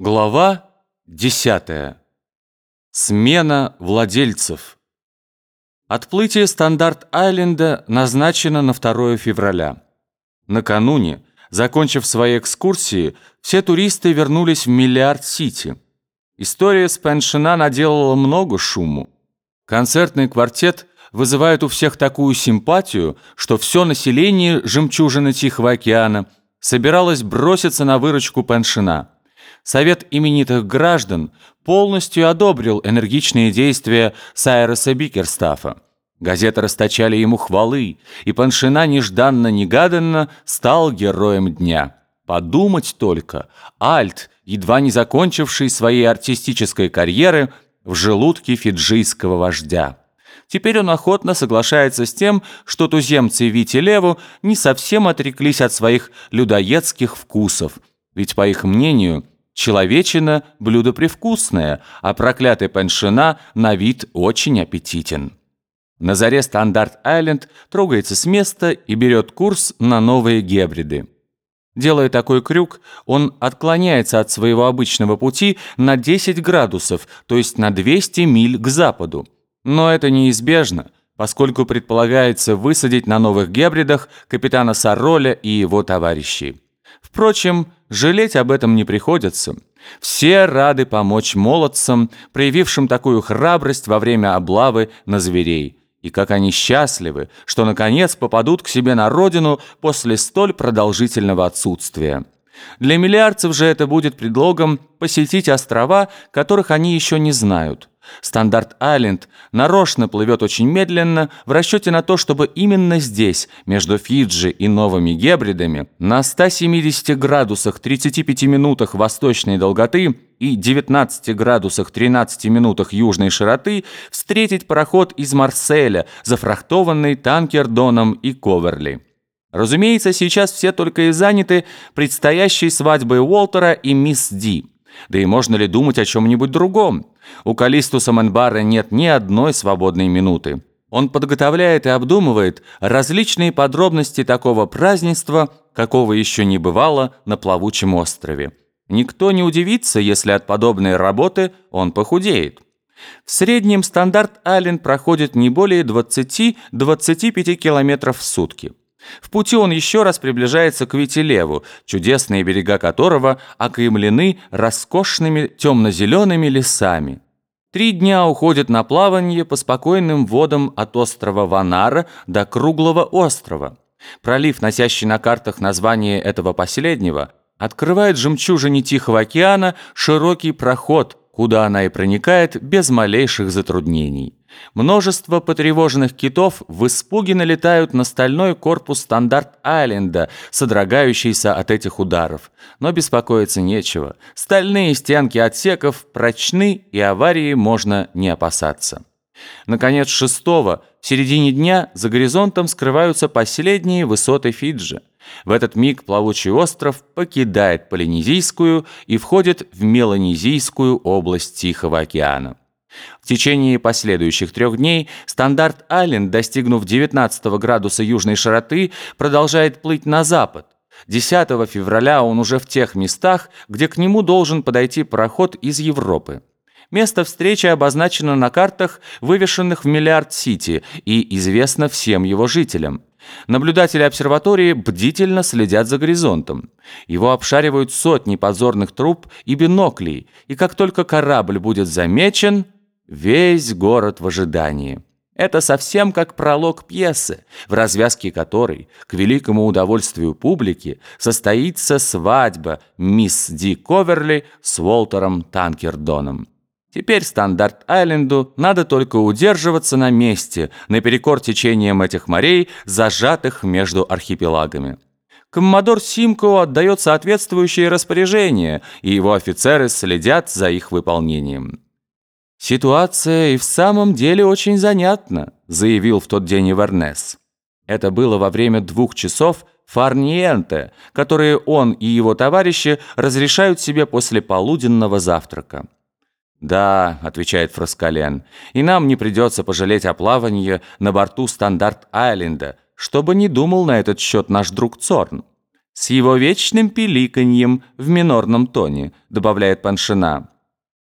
Глава 10. Смена владельцев. Отплытие Стандарт-Айленда назначено на 2 февраля. Накануне, закончив свои экскурсии, все туристы вернулись в Миллиард-Сити. История с Пеншина наделала много шуму. Концертный квартет вызывает у всех такую симпатию, что все население жемчужины Тихого океана собиралось броситься на выручку Пеншина – Совет именитых граждан полностью одобрил энергичные действия Сайроса Бикерстафа. Газеты расточали ему хвалы, и Паншина нежданно-негаданно стал героем дня. Подумать только, Альт, едва не закончивший своей артистической карьеры, в желудке фиджийского вождя. Теперь он охотно соглашается с тем, что туземцы Вити Леву не совсем отреклись от своих людоедских вкусов, ведь, по их мнению, Человечина – блюдо привкусное, а проклятый пеншина на вид очень аппетитен. На заре Стандарт-Айленд трогается с места и берет курс на новые гебриды. Делая такой крюк, он отклоняется от своего обычного пути на 10 градусов, то есть на 200 миль к западу. Но это неизбежно, поскольку предполагается высадить на новых гебридах капитана Сароля и его товарищей. Впрочем, жалеть об этом не приходится. Все рады помочь молодцам, проявившим такую храбрость во время облавы на зверей. И как они счастливы, что наконец попадут к себе на родину после столь продолжительного отсутствия. Для миллиардцев же это будет предлогом посетить острова, которых они еще не знают. Стандарт-Айленд нарочно плывет очень медленно в расчете на то, чтобы именно здесь, между Фиджи и Новыми Гебридами, на 170 градусах 35 минутах восточной долготы и 19 градусах 13 минутах южной широты встретить пароход из Марселя, зафрахтованный танкер Доном и Коверли. Разумеется, сейчас все только и заняты предстоящей свадьбой Уолтера и мисс Ди. Да и можно ли думать о чем-нибудь другом? У Калистуса Манбара нет ни одной свободной минуты. Он подготовляет и обдумывает различные подробности такого празднества, какого еще не бывало на плавучем острове. Никто не удивится, если от подобной работы он похудеет. В среднем стандарт Аллен проходит не более 20-25 километров в сутки. В пути он еще раз приближается к Витилеву, чудесные берега которого окаймлены роскошными темно-зелеными лесами. Три дня уходят на плавание по спокойным водам от острова Ванара до Круглого острова. Пролив, носящий на картах название этого последнего, открывает жемчужине Тихого океана широкий проход, куда она и проникает без малейших затруднений. Множество потревоженных китов в испуге налетают на стальной корпус Стандарт-Айленда, содрогающийся от этих ударов. Но беспокоиться нечего. Стальные стенки отсеков прочны, и аварии можно не опасаться. Наконец, шестого, в середине дня, за горизонтом скрываются последние высоты Фиджи. В этот миг плавучий остров покидает Полинезийскую и входит в Меланезийскую область Тихого океана. В течение последующих трех дней стандарт Аллен, достигнув 19 градуса южной широты, продолжает плыть на запад. 10 февраля он уже в тех местах, где к нему должен подойти пароход из Европы. Место встречи обозначено на картах, вывешенных в Миллиард-Сити, и известно всем его жителям. Наблюдатели обсерватории бдительно следят за горизонтом. Его обшаривают сотни подзорных труб и биноклей, и как только корабль будет замечен, Весь город в ожидании. Это совсем как пролог пьесы, в развязке которой, к великому удовольствию публики, состоится свадьба мисс Ди Коверли с Уолтером Танкердоном. Теперь Стандарт-Айленду надо только удерживаться на месте, наперекор течением этих морей, зажатых между архипелагами. Коммодор Симко отдает соответствующие распоряжения, и его офицеры следят за их выполнением. «Ситуация и в самом деле очень занятна», заявил в тот день Ивернес. Это было во время двух часов фарниенте, которые он и его товарищи разрешают себе после полуденного завтрака. «Да», — отвечает Фраскален, — «и нам не придется пожалеть о плавании на борту Стандарт-Айленда, чтобы не думал на этот счет наш друг Цорн. «С его вечным пиликаньем в минорном тоне», добавляет Паншина.